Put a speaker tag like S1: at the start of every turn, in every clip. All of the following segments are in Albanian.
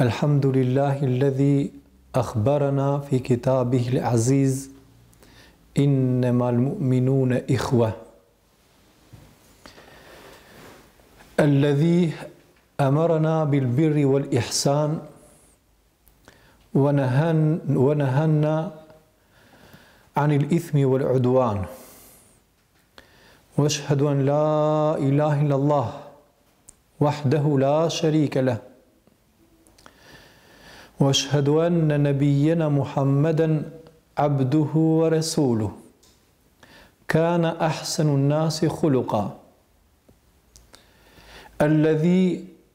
S1: الحمد لله الذي أخبرنا في كتابه العزيز إنما المؤمنون إخوة الذي أمرنا بالبر والإحسان ونهن ونهنا عن الإثم والعدوان واشهد أن لا إله إلا الله وحده لا شريك له واشهد أن نبينا محمدًا عبده ورسوله كان احسن الناس خلقا الذي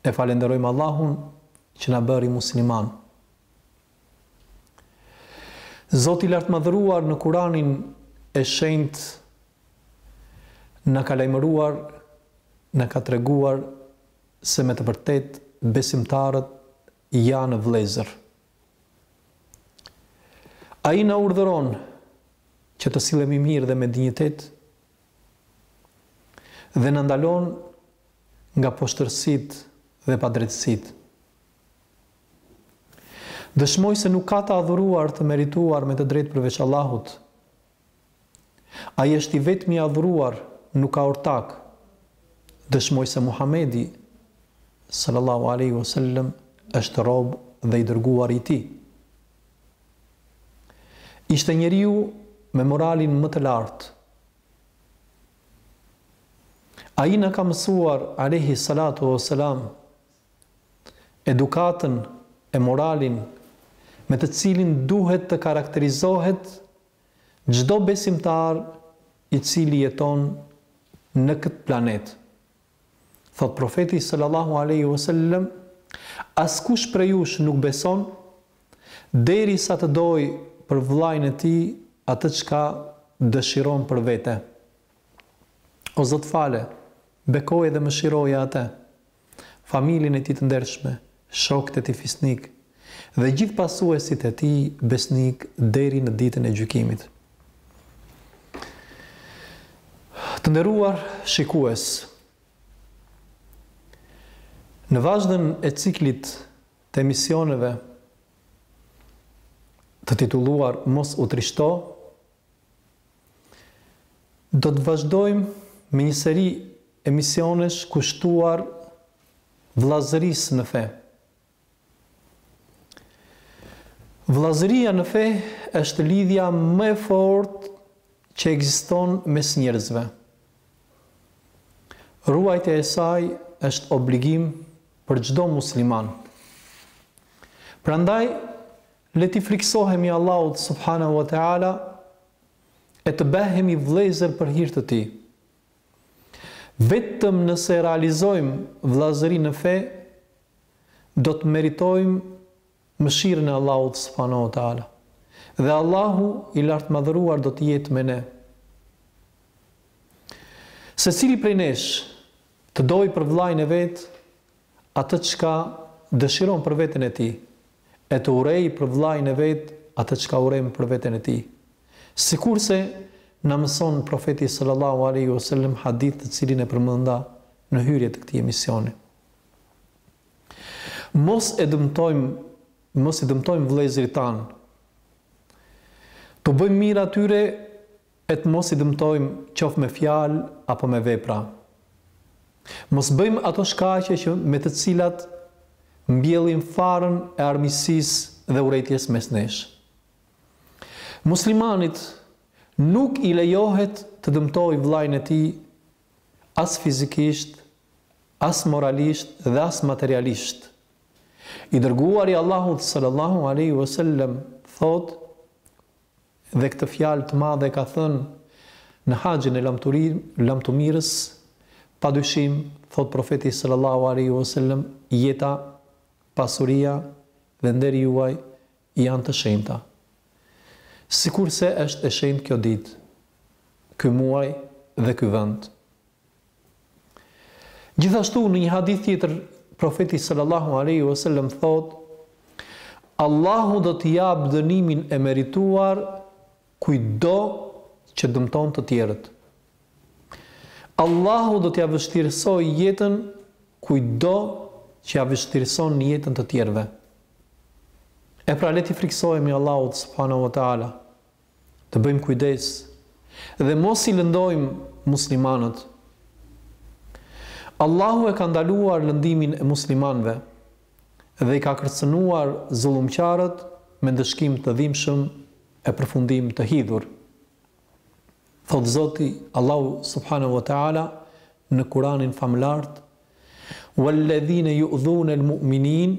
S1: E falenderojmë Allahun që na bëri muslimanë. Zoti i Lartmadhëruar në Kuranin e Shenjtë na ka lajmëruar, na ka treguar se me të vërtetë besimtarët janë vëllezër. Ai na urdhëron që të sillemi mirë dhe me dinjitet dhe na ndalon nga poshtërsitë dhe padrejtësitë. Dëshmoj se nuk ka të adhuruar të merituar me të drejtë përveç Allahut. Ai është i vetmi i adhuruar, nuk ka ortak. Dëshmoj se Muhamedi, sallallahu alejhi wasallam, është rob dhe i dërguari i Tij. Ishte njeriu me moralin më të lartë, Ai na ka mësuar alejhi salatu o selam edukatën e moralin me të cilin duhet të karakterizohet çdo besimtar i cili jeton në këtë planet. Thotë Profeti sallallahu alejhi ve sellem, Askush prej jush nuk beson, derisa të dojë për vëllanë e tij atë çka dëshiron për vete. O Zot fale, bekoje dhe mëshiroje atë, familjen e tij të ndershme, shokët e tij fisnikë, dhe gjithë pasuesit e tij besnikë deri në Ditën e Gjykimit. Të nderuar shikues, në vazhdën e ciklit të emisioneve të titulluar Mos u trishto, do të vazhdojmë me një seri emisionesh kushtuar vllazërisë në fe. Vëllazëria në fe është lidhja më e fortë që ekziston mes njerëzve. Ruajtja e saj është obligim për çdo musliman. Prandaj, le t'i frikësohemi Allahut subhanahu wa ta'ala e të bëhemi vëllezër për hir të tij. Vetëm nëse realizojmë vëllazërinë në fe, do të meritojmë mëshirën e Allahut subhanahu wa taala dhe Allahu i Lartmadhëruar do të jetë me ne. Secili prej nesh të dojë për vëllanë e vet atë çka dëshiron për veten e tij, e të urrejë për vëllain e vet atë çka urren për veten e tij. Sikurse na mëson Profeti sallallahu alejhi ve sellem hadith të cilin e përmenda në hyrje të këtij emisioni. Mos e dëmtojmë, mos i dëmtojmë vëllezërit tanë. T'u bëjmë mirë atyre E të mos i dëmtojmë qoftë me fjalë apo me vepra. Mos bëjmë ato shkaqe që me të cilat mbjellim farën e armiqësisë dhe urrejtjes mes nesh. Muslimanit nuk i lejohet të dëmtojë vëllain e tij as fizikisht, as moralisht dhe as materialisht. I dërguari i Allahut sallallahu alejhi ve sellem thotë, Dhe këtë fjalë të madhe e ka thënë në Haxhin e lamtumirës, Pa dyshim, thotë Profeti sallallahu alejhi ve selem, jeta, pasuria dhe nderi juaj janë të shenjta. Sikurse është e shenjtë kjo ditë, ky muaj dhe ky vend. Gjithashtu në një hadith tjetër Profeti sallallahu alaihi wasallam thotë: Allahu do t'i japë dënimin e merituar kujtdo që dëmton të tjerët. Allahu do t'ia vështirësojë jetën kujtdo që ia vështirëson jetën të tjerëve. E pra le t'i frikësohemi Allahut subhanahu wa taala. të bëjmë kujdes dhe mos i lëndojmë muslimanët. Allahu e ka ndaluar lëndimin e muslimanëve dhe i ka kërcënuar zullumqarët me ndëshkim të dhimbshëm e përfundim të hidhur. Thotë Zoti Allahu subhanahu wa taala në Kur'anin famëlartë: "Walladhina yu'dhuna al-mu'minin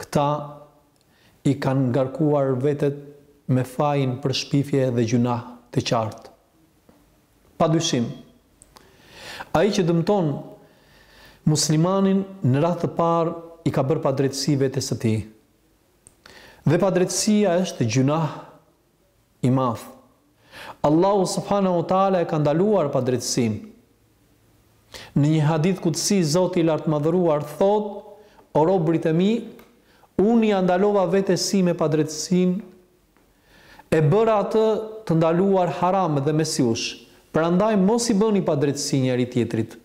S1: Këta i kanë ngarkuar vetet me fajin për shpifje dhe gjynah të qartë. Pa dyshim, ai që dëmton muslimanin në radhë të parë i ka bërë padrejtësi vetes së tij. Dhe padrejtësia është gjynah i madh. Allahu subhanahu wa taala e ka ndaluar padrejtësinë. Në një hadith kudsi Zoti i lartmadhëruar thotë: O robërit e mi, unë ia ndalova vetes sime padrejtësinë, e bëra atë të ndaluar haram dhe mes jush, prandaj mos i bëni padrejtësi njëri-tjetrit.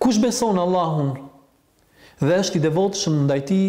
S1: Kush beson Allahun dhe është i devotshëm ndaj tij,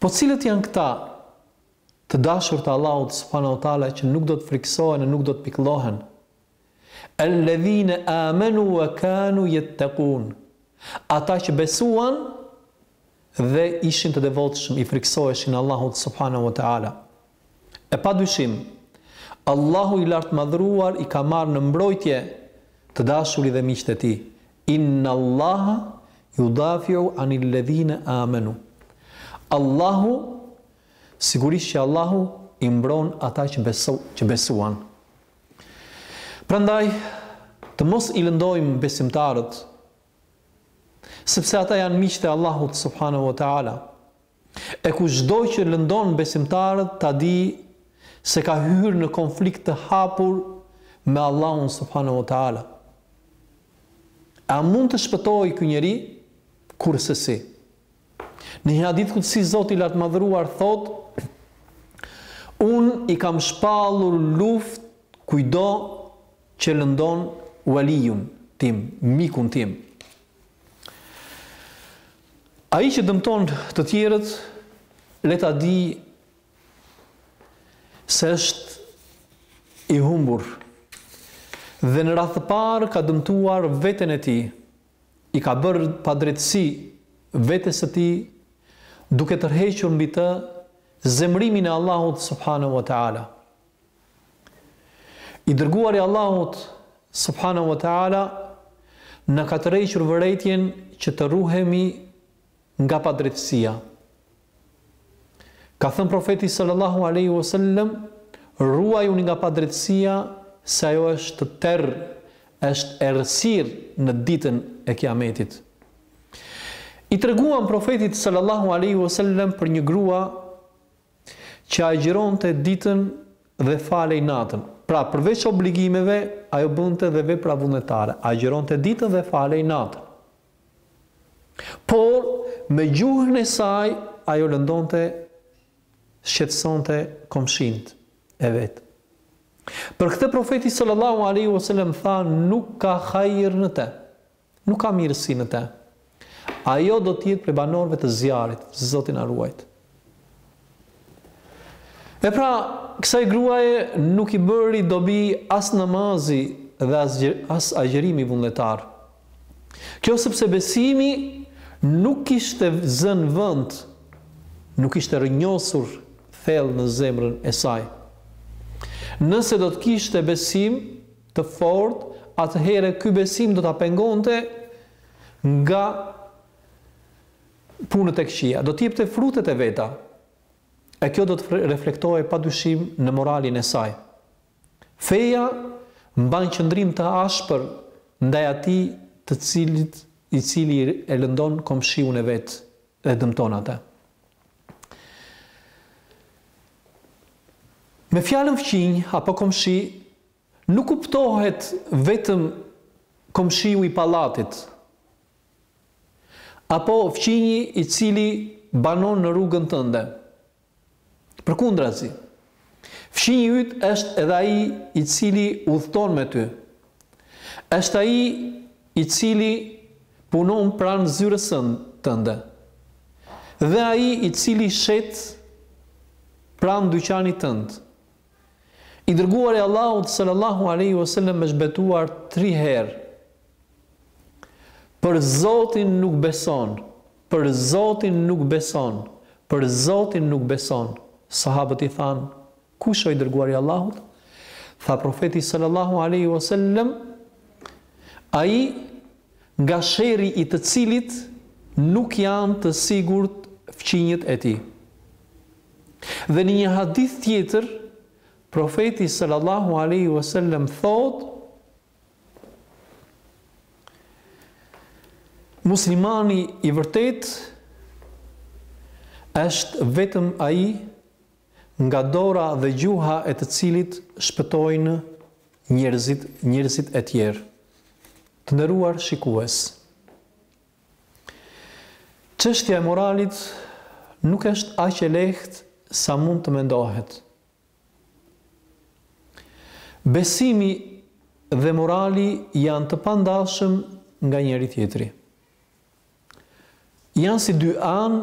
S1: Po cilët janë këta të dashur të Allahut subhanahu wa taala që nuk do të frikësohen e nuk do të pikëllohen? Alladhina amanu wa kanu yattaqun. Ata që besuan dhe ishin të devotshëm, i frikësoheshin Allahut subhanahu wa taala. E padyshim, Allahu i Lartmadhëruar i ka marrë në mbrojtje të dashurit dhe miqtë e tij, Innallaha yudafi'u anil-ladhina amanu. Allahu, sigurisht që Allahu i mbron ata që beso, që besuan. Prandaj, të mos i lëndojmë besimtarët, sepse ata janë miqtë e Allahut subhanahu wa ta'ala. E kushdo që lëndon besimtarët ta dijë se ka hyrë në konflikt të hapur me Allahun subhanehu ve teala. A mund të shpëtojë ky njeri? Kurrsesi. Në një hadith kudsi Zoti i Lartmadhëruar thotë: Unë i kam shpallur luftë kujdo që lëndon waliun tim, mikun tim. Ai që dëmton të tjerët, le ta dijë se është i humbur. Dhe në radhë të parë ka dëmtuar veten e tij, i ka bërë padrejtësi vetes së tij, duke tërhequr mbi të zemërimin e Allahut subhanahu wa taala. I dërguari i Allahut, subhanahu wa ta'ala, na ka tërhequr vërejtjen që të ruhemi nga padrejtësia. Ka thënë profeti sallallahu alaihi wasallam, ruajuni nga padrejtësia se ajo është terr, është errësirë në ditën e Kiametit. I treguan profetit sallallahu alaihi wasallam për një grua që agjëronte ditën dhe falej natën. Pra, përveç obligimeve, ajo bënte dhe vepra vullnetare, agjëronte ditën dhe falej natën. Por, me gjuhën e saj, ajo lëndonte, shqetësonte komshinjtë e vet. Për këtë profeti sallallahu alaihi wasallam tha nuk ka hajër në të. Nuk ka mirësi në te. Ajo do të jetë prej banorëve të zjarrit, Zoti na ruajt. E pra, kësaj gruaje nuk i bëri dobi as namazi dhe as as agjërimi vullnetar. Kjo sepse besimi nuk kishte zënë vend, nuk ishte rrënjosur thellë në zemrën e saj. Nëse do të kishte besim, të fortë, atëherë ky besim do ta pengonte nga punët e këqija, do të jepte frutet e veta, e kjo do të reflektohej padyshim në moralin e saj. Feja mban qëndrim të ashpër ndaj atij të cilit i cili e lëndon komshiun e vet dhe dëmton atë. Me fjalën fqinj apo komshi Nuk kuptohet vetëm komshiu i pallatit apo fqinji i cili banon në rrugën tënde. Përkundrazi, fqinji yt është edhe ai i cili udhëton me ty. Është ai i cili punon pranë zyrës sënde dhe ai i cili shet pranë dyqanit tënd. I dërguari i Allahut sallallahu alejhi wa sallam është betuar tri herë Për Zotin nuk beson, për Zotin nuk beson, për Zotin nuk beson. Sahabët i thanë, kush o i dërguari i Allahut? Tha profeti sallallahu alejhi wa sallam, ai nga sherri i të cilit nuk janë të sigurt fqinjët e tij. Dhe në një hadith tjetër, Profeti sallallahu alaihi wasallam thotë Muslimani i vërtetë është vetëm ai nga dora dhe gjuha e të cilit shpëtojnë njerëzit, njerëzit e tjerë. Të nderuar shikues. Çështja e moralit nuk është aq e lehtë sa mund të mendohet. Besimi dhe morali janë të pandashëm nga njëri-tjetri. Janë si dy anë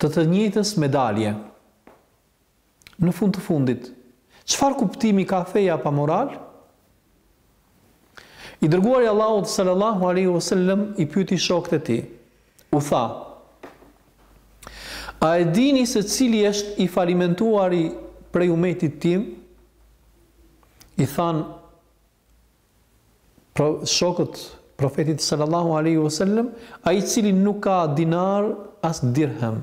S1: të të njëjtës medalje. Në fund të fundit, çfarë kuptimi ka feja pa moral? I dërguari i Allahut sallallahu alaihi wasallam i pyeti shokët e tij. U tha: A e dini se cili është i falimentuari prej umetit tim? I thanë pra shokët Profetit sallallahu alejhi ve sellem, ai i cili nuk ka dinar as dirhem.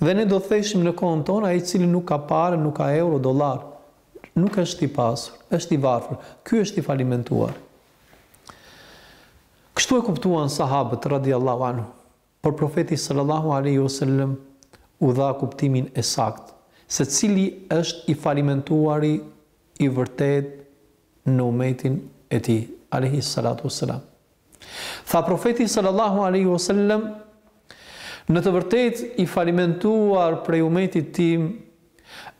S1: Dhe ne do të theshim në kohën tonë ai i cili nuk ka pare, nuk ka euro, dollar, nuk është i pasur, është i varfër. Ky është i falimentuar. Kështu e kuptuan sahabët radiallahu anhu. Por Profeti sallallahu alejhi o sellem u dha kuptimin e saktë se cili është i falimentuari i vërtetë në umetin e tij, alejhi salatu o selam. Tha Profeti sallallahu alejhi o sellem, Në të vërtetë i falimentuar prej umetit tim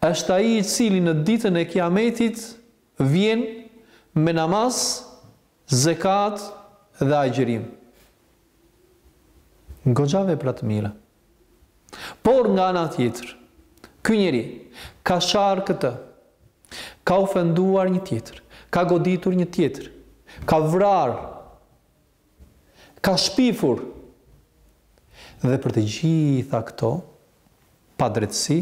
S1: është ai i cili në ditën e Kiametit vjen me namaz, zekat dhe agjërim. Goxha vepra të mira. Por nga ana tjetër, ky njeri ka sharë këtë, ka ofenduar një tjetër, ka goditur një tjetër, ka vrarë, ka shpifur. Dhe për të gjitha këto padrejtësi,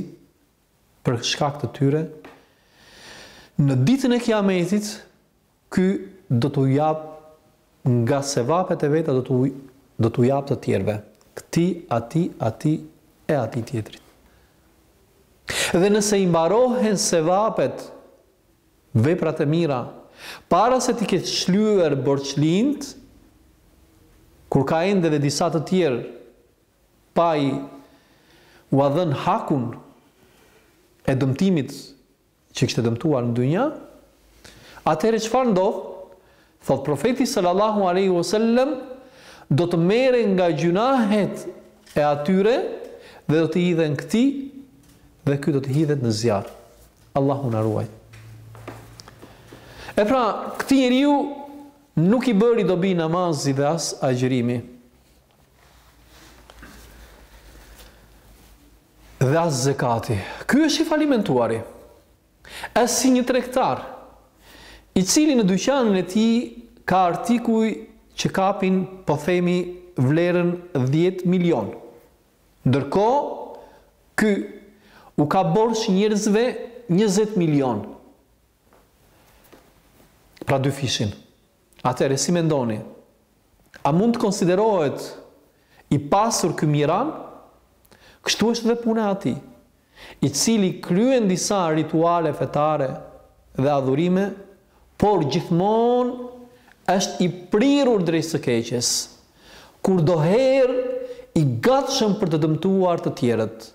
S1: Për shkak të tyre, në ditën e Kiametit, ky do t'u japë nga sevapet e veta do t'u do t'u japë të tjerëve, këtij, atij, atij e atij tjetrit. Dhe nëse i mbarohen sevapet, veprat e mira, para se t'i ketë shlyer borxhlinjtë, kur ka ende dhe disa të tjerë Pa ua dhënë hakun e dëmtimit që kishte dëmtuar në dynja, atëherë çfarë ndodh? Thotë Profeti sallallahu alejhi o sellem, do të merren nga gjynahet e atyre dhe do t'i hidhen këtij dhe ky do të hidhet në zjarr. Allahu na ruajtë. E pra, këtij njeriu nuk i bëri dobi namazi dhe as agjërimi. Dhe as zekati. Ky është i falimentuari. Është si një tregtar, i cili në dyqanin e tij ka artikuj që kapin, po themi, vlerën 10 milionë. Ndërkohë, ky u ka borxh njerëzve 20 milionë. Pra dyfishin. Atëherë si mendoni, a mund të konsiderohet i pasur ky Miran? Kështu është dhe puna e atij, i cili kryen disa rituale fetare dhe adhurime, por gjithmonë është i prirur drejt së keqes, kurdoherë i gatshëm për të dëmtuar të tjerët.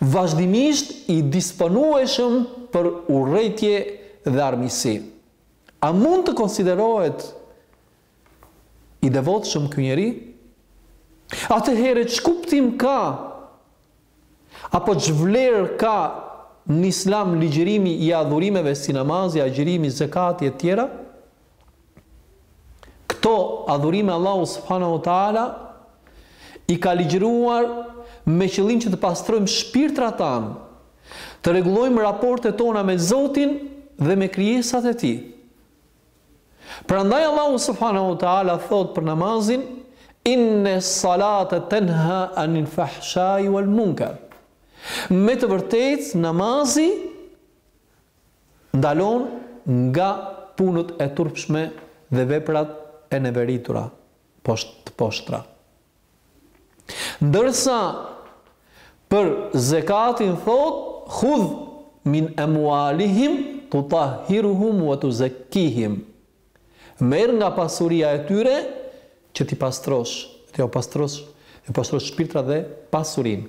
S1: vazhdimisht i disponueshëm për urrejtje dhe armiqësi. A mund të konsiderohet i devotshëm ky njeri? Atëherë ç'kuptim ka apo ç'vlerë ka në Islam ligjërimi i adhurimeve si namazi, agjërimi, zekati etj? Këto adhurime Allahu subhanahu wa taala i ka ligjëruar me qëllim që të pastrojmë shpirtrat tanë, të rregullojmë raportet tona me Zotin dhe me krijesat e Tij. Prandaj Allahu subhanahu wa taala thotë për namazin inna salata tanha anil fahshai wal munkar. Me të vërtetë namazi ndalon nga punët e turpshme dhe veprat e neveritura, të poshtra. Ndërsa për zekatin thotë, Khudh min amwalihim tutahhiruhum wa tuzekkihim, Merr nga pasuria e tyre që t'i pastrosh, që t'u pastrosh, t'u pastrosh shpirtrat dhe pasurinë.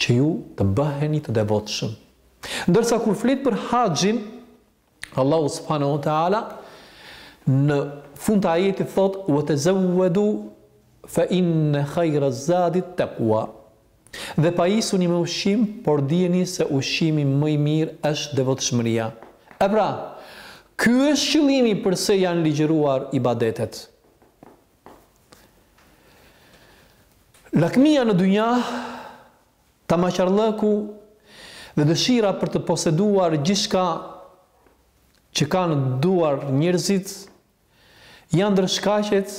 S1: që ju të bëheni të devotshëm. Ndërsa kur flet për haxhin, Allahu subhanahu wa taala në fund të ajetit thotë: "Wa tazawwadu fa inna khayra zadi taqwa." Dhe pajisuni me ushqim, por dijeni se ushqimi më i mirë është devotshmëria. E pra, ky është qëllimi përse janë ligjëruar ibadetet. Lakmia në dynja, tamaqarllëku dhe dëshira për të poseduar gjithçka që kanë në duar njerëzit, janë ndër shkaqet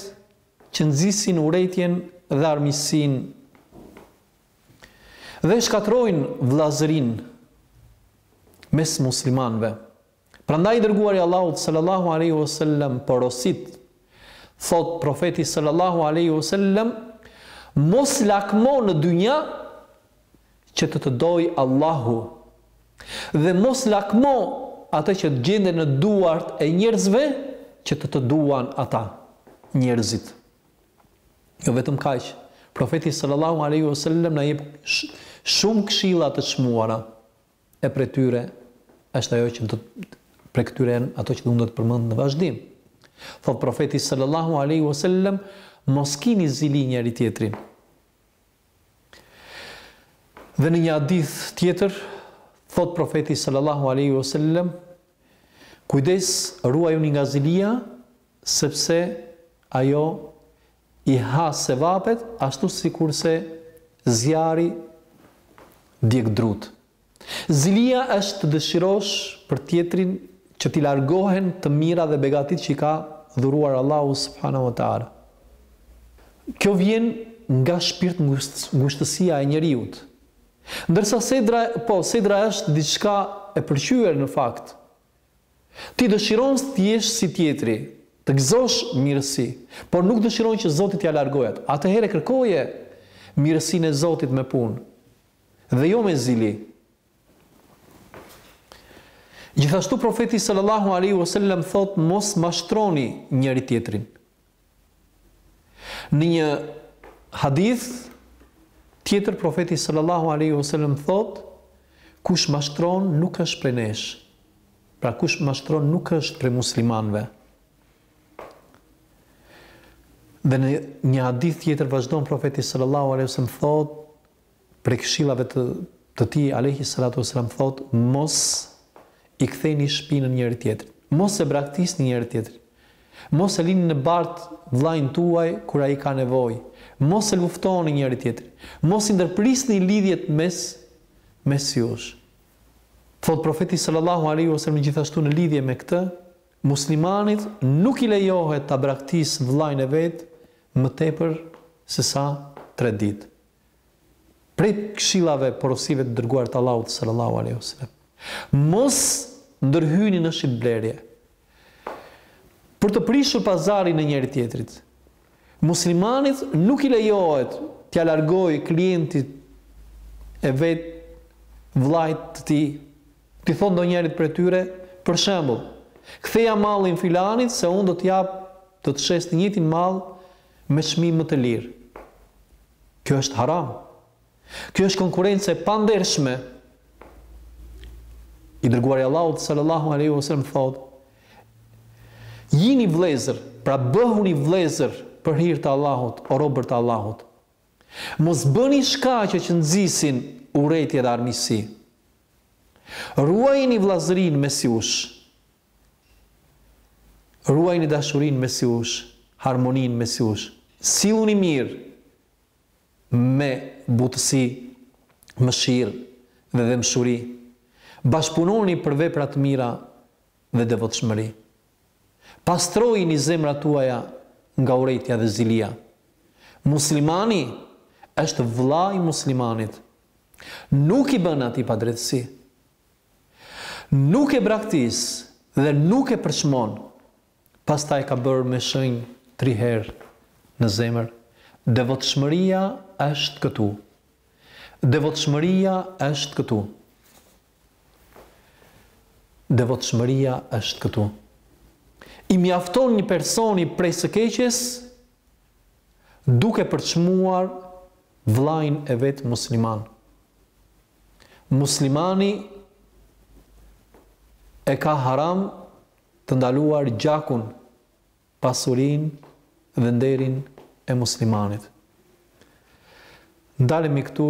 S1: që nxisin urrejtjen dhe armiqësinë dhe shkatërrojnë vëllazërinë mes muslimanëve. Prandaj i Dërguari i Allahut sallallahu alejhi ue sellem porosit, thotë Profeti sallallahu alejhi ue sellem, Mos lakmo në dynja që të të dojë Allahu, dhe mos lakmo atë që gjendet në duart e njerëzve që të të duan ata, njerëzit. Jo vetëm kaq, Profeti sallallahu alejhi ue sellem na jep shumë këshilla të çmuara. e prej tyre është ajo që do prej këtyre janë ato që unë do të përmend në vazhdim. Thotë profeti sallallahu alaihi wasallam, mos kini zili njëri-tjetrin. Dhe në një hadith tjetër thotë profeti sallallahu alaihi wasallam, kujdes ruajuni nga zilia sepse ajo i ha sevapet ashtu sikurse zjarri djeg drutë. Zilia është të dëshirosh për tjetrin që t'i largohen të mirat dhe begatitë që i ka dhuruar Allahu subhanahu wa ta'ala. Kjo vjen nga shpirtngushtësia e njeriut. Ndërsa sedra, po, sedra është diçka e pëlqyer në fakt, Ti dëshiron të jesh si tjetri, të gëzosh mirësi, por nuk dëshiron që Zoti t'ia largojë atij. Atëherë kërkoje mirësinë e Zotit me punë dhe jo me zili. Gjithashtu profeti sallallahu alaihi wasallam thotë mos mashtroni njëri-tjetrin. Në një hadith tjetër profeti sallallahu alaihi wasallam thot kush mashtron nuk është prej nesh. Pra kush mashtron nuk është prej muslimanëve. Dhe në një hadith tjetër vazhdon profeti sallallahu alaihi wasallam thot Prej këshillave të tij alejhi selatu ue selam thotë, Mos i ktheni shpinën njëri-tjetrit. Mos e braktisni njëri-tjetrin. Mos e lini në baltë vëllain tuaj kur ai ka nevojë. Mos e luftoni njëri-tjetrin. Mos i ndërprisni lidhjet mes mes jush. Thotë Profeti sallallahu alejhi ue selam gjithashtu në lidhje me këtë, Muslimanit nuk i lejohet ta braktisë vëllain e vet më tepër se sa tre ditë. Prej këshillave, porosive të Dërguarit të Allahut sallallahu alejhi ve selem, Mos ndërhyni në shitblerje për të prishur pazarin e njëri-tjetrit. Muslimanit nuk i lejohet t'ia largojë klientët e vet vëllait të tij. T'i thotë ndonjërit prej tyre, për shembull, Ktheja mallin filanit se unë do të jap, do të shes të njëjtin mall me çmim më të lirë. Kjo është haram. Kjo është konkurrencë e pandershme. I dërguari i Allahut sallallahu alaihi wasallam thotë: Jini vëllezër, pra bëhuni vëllezër për hir të Allahut, o robër të Allahut. Mos bëni shkaqe që nxisin urrejtje dhe armiqësi. Ruajini vëllazërinë mes jush. Ruajini dashurinë mes jush, harmoninë mes jush. Silluni mirë me butësi, mëshirë dhe dhembshuri. Bashkëpunoni për vepra të mira dhe devotshmëri. Pastrojini zemrat tuaja nga urrejtja dhe zilia. Muslimani është vëlla i muslimanit. Nuk i bën atij padrejtësi. Nuk e braktis dhe nuk e përçmon. Pastaj ka bërë me shenjë tri herë në zemër, Devotshmëria është këtu. Devotshmëria është këtu. Devotshmëria është këtu. I mjafton një personi prej së keqes duke përçmuar vllain e vet musliman. Muslimani e ka haram të ndaluar gjakun, pasurinë dhe nderin e muslimanit. Ndalemi këtu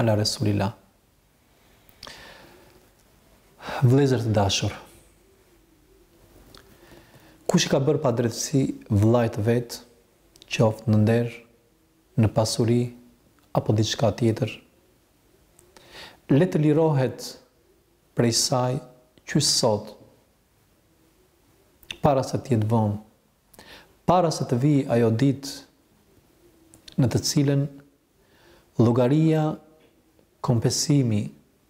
S1: Ala Resulillah Vëllezër të dashur Kush i ka bërë padrejtësi vëllait vet qoftë në nder, në pasuri apo diçka tjetër le të lirohet prej saj qysh sot para se të jetë vonë para se të vijë ajo ditë në të cilën Llogaria, kompesimi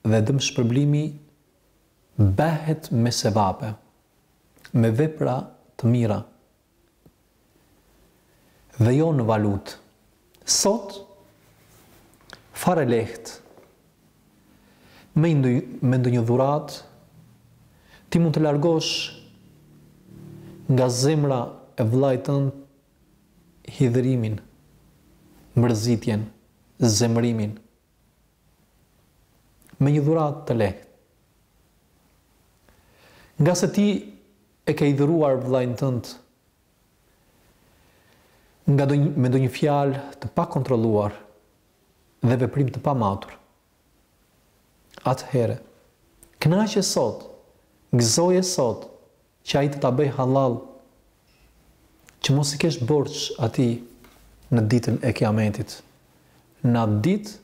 S1: dhe dëmshpërblimi bëhet me sevape, me vepra të mira dhe jo në valutë. Sot, fare lehtë, me ndonjë dhuratë, ti mund të largosh nga zemra e vëllait tënd hidhërimin, mërzitjen, zemërimin me një dhuratë të lehtë. Ngase ti e ke hidhëruar vëllain tënd me ndonjë fjalë të pakontrolluar dhe veprim të pamatur, Atëherë, kënaqe sot, gëzoje sot, që Ai të ta bëjë hallall, që mos i kesh borxh Atij në Ditën e Kiametit, në atë ditë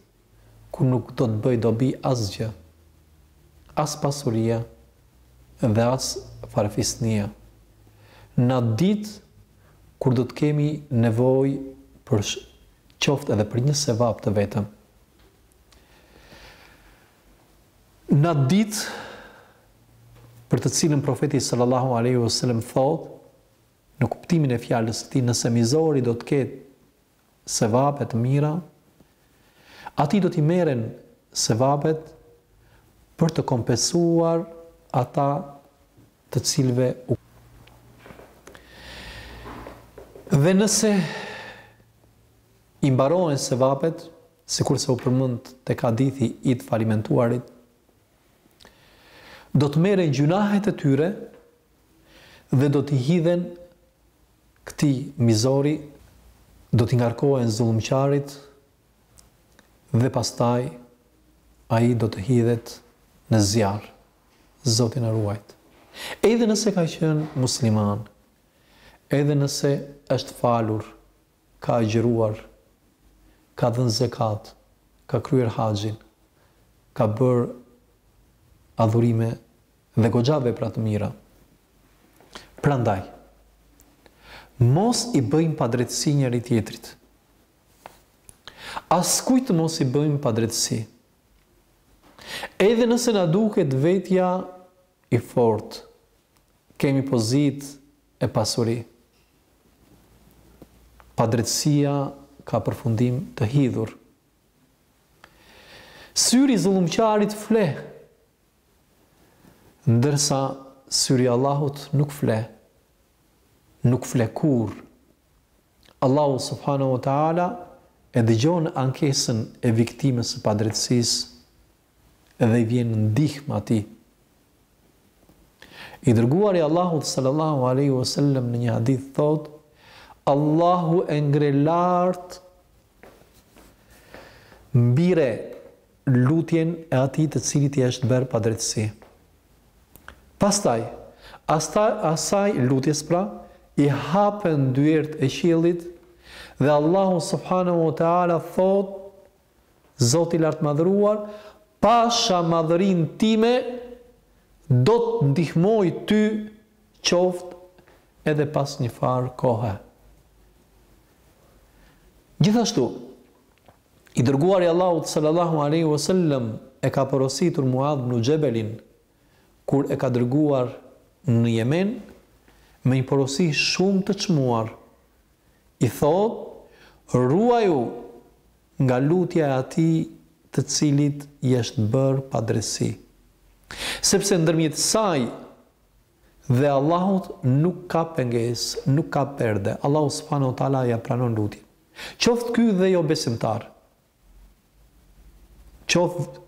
S1: kur nuk do të bëjë dobi asgjë, as pasuria dhe as farefisnia, në atë ditë kur do të kemi nevojë për, qoftë edhe për një sevap të vetëm. Në atë ditë për të cilën profeti sallallahu alaihi wasallam thotë në kuptimin e fjalës së tij nëse mizori do të ketë sevape të mira, atij do t'i merren sevapet për të kompensuar ata të cilve u. Dhe nëse I mbarohen sevapet, sikurse u përmend tek hadithi i të falimentuarit, Do të merren gjynahet e tyre dhe do t'i hidhen këtij mizori, do t'i ngarkohen zullumqarit dhe pastaj ai do të hidhet në zjarr. Zoti na ruajt. Edhe nëse ka qenë musliman, edhe nëse është falur ka agjëruar, ka dhënë zekat, ka kryer haxhin, ka bërë adhurime dhe goxha vepra të mira. Prandaj, mos i bëjmë padrejtësi njëri-tjetrit. Askujt të mos i bëjmë padrejtësi. Edhe nëse na duket vetja i fortë, kemi pozitë e pasuri. Padrejtësia ka përfundim të hidhur. Syri i zullumqarit fleh, ndërsa syri i Allahut nuk fleh. Nuk fleh kurrë. Allahu subhanahu wa taala e dëgjon ankesën e viktimës së padrejtësisë dhe i vjen në ndihmë atij. I dërguari i Allahut sallallahu alaihi wasallam në një hadith thotë: Allahu e ngre lart mbi re lutjen e atij të cilit i është bërë padrejtësi. Pastaj, asaj lutjes pra i hapen dyert e qiellit dhe Allahu subhanahu wa taala thotë Zoti i Lartmadhëruar, pasha madhërinë time, do të të ndihmoj ty qoftë edhe pas njëfarë kohe. Gjithashtu, i Dërguari i Allahut sallallahu alejhi ve sellem e ka porositur Muadh ibn Xhebelin kur e ka dërguar në Jemen me një porosi shumë të çmuar i thotë, Ruaju nga lutja e atij të cilit i është bërë padrejtësi. Sepse ndërmjet saj dhe Allahut nuk ka pengesë, nuk ka perde. Allahu subhanahu wa taala ia pranon lutjen. Qoftë ky dhe jobesimtar, Qoftë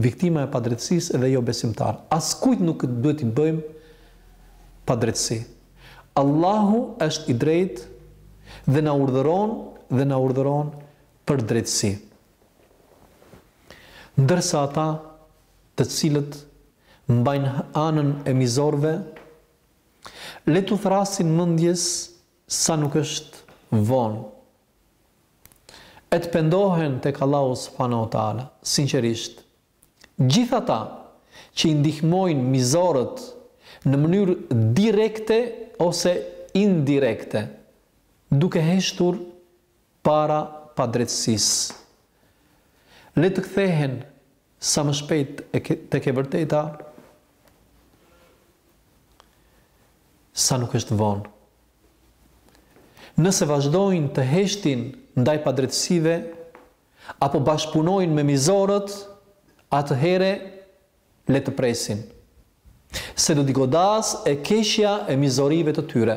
S1: viktima e padrejtësisë dhe jobesimtar, askujt nuk duhet t'i bëjmë padrejtësi. Allahu është i drejtë dhe na urdhëron dhe na urdhëron për drejtësi. Ndërsa ata të cilët mbajnë anën e mizorëve, le t'i thërrasin mendjes Sa nuk është vonë. E të pendohen tek Allahu subhanahu wa ta'ala, sinqerisht. Gjithë ata që i ndihmojnë mizorët në mënyrë direkte ose indirekte, duke heshtur para padrejtësisë. Le të kthehen sa më shpejt tek e vërteta sa nuk është vonë. Nëse vazhdojnë të heshtin ndaj padrejtësive apo bashkëpunojnë me mizorët, atëherë le të presin. Se do t'i godasë e keqja e mizorive të tyre.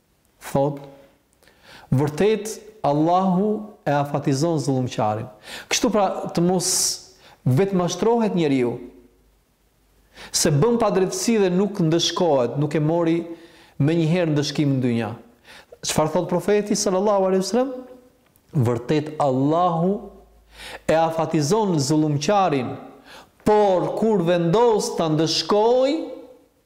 S1: thotë, Vërtet, Allahu e afatizon zullumqarin. Kështu pra, të mos vetëmashtrohet njeriu, se bën padrejtësi dhe nuk ndëshkohet, nuk e mori menjëherë ndëshkim në dynja. Çfarë thotë profeti sallallahu alaihi wasallam? Vërtet Allahu e afatizon zullumqarin, por kur vendos ta ndëshkojë,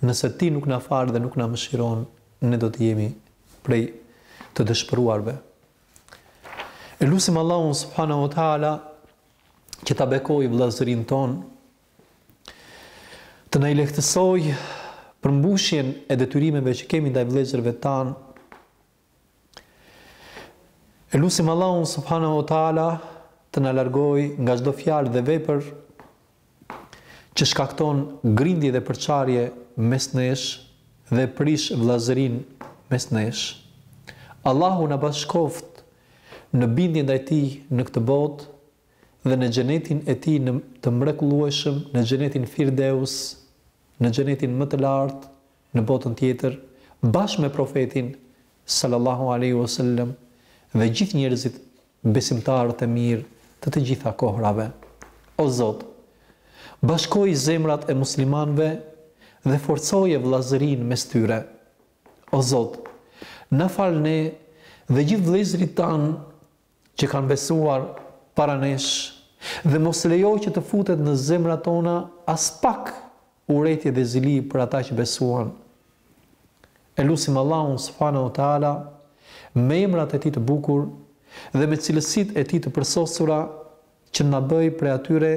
S1: Nëse Ti nuk na fal dhe nuk na mëshiron, ne do të jemi prej të dëshpëruarve. E lusim Allahun subhanahu wa taala që ta bekojë vëllazërinë tonë, të na i lehtësojë përmbushjen e detyrimeve që kemi ndaj vëllezërve tanë, E lusim Allahun subhanahu wa taala të na largojë nga çdo fjalë dhe vepër që shkakton grindje dhe përçarje mes nesh dhe prish vëllazërinë mes nesh. Allahu na bashkoftë në bindje ndaj tij në këtë botë dhe në xhenetin e tij të mrekullueshëm, në xhenetin Firdeus, në xhenetin më të lartë, në botën tjetër bashkë me Profetin sallallahu alejhi ue sellem dhe gjithë njerëzit besimtarët e mirë të të gjitha kohërave. O Zot! Bashkoji zemrat e muslimanëve dhe forcoje vëllazërinë mes tyre. O Zot! Na fal ne dhe gjithë vëllezërit tanë që kanë besuar para nesh dhe mos lejo që të futet në zemrat tona aspak urrejtje dhe zili për ata që besuan. E lusim Allahun subhanahu wa taala me emrat e tij të bukur dhe me cilësitë e tij të përsosura që na bëjë prej atyre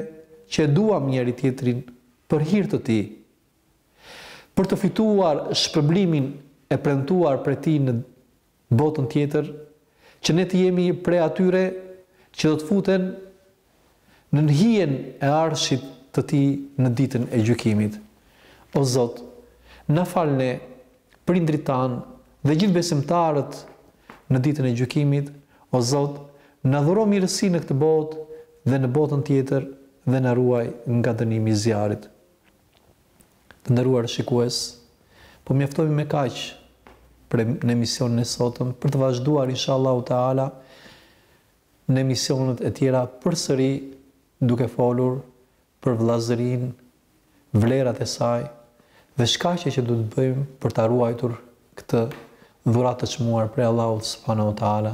S1: që e duam njëri-tjetrin për hir të tij. Për të fituar shpërblimin e premtuar prej tij në botën tjetër, që ne të jemi prej atyre që do të futen nën hijen e Arshit të Tij në Ditën e Gjykimit. O Zot, na fal ne, prindërit tanë dhe gjithë besimtarët në Ditën e Gjykimit, o Zot, na dhuro mirësi në këtë botë dhe në botën tjetër dhe na ruaj nga dënimi i zjarrit. Të nderuar shikues, po mjaftojmë me kaq për në emisionin e sotëm, për të vazhduar inshallahu teala në emisionet e tjera përsëri duke folur për vëllazërinë, vlerat e saj dhe shkaqet që duhet të bëjmë për ta ruajtur këtë dhuratë të çmuar prej Allahut subhanahu wa taala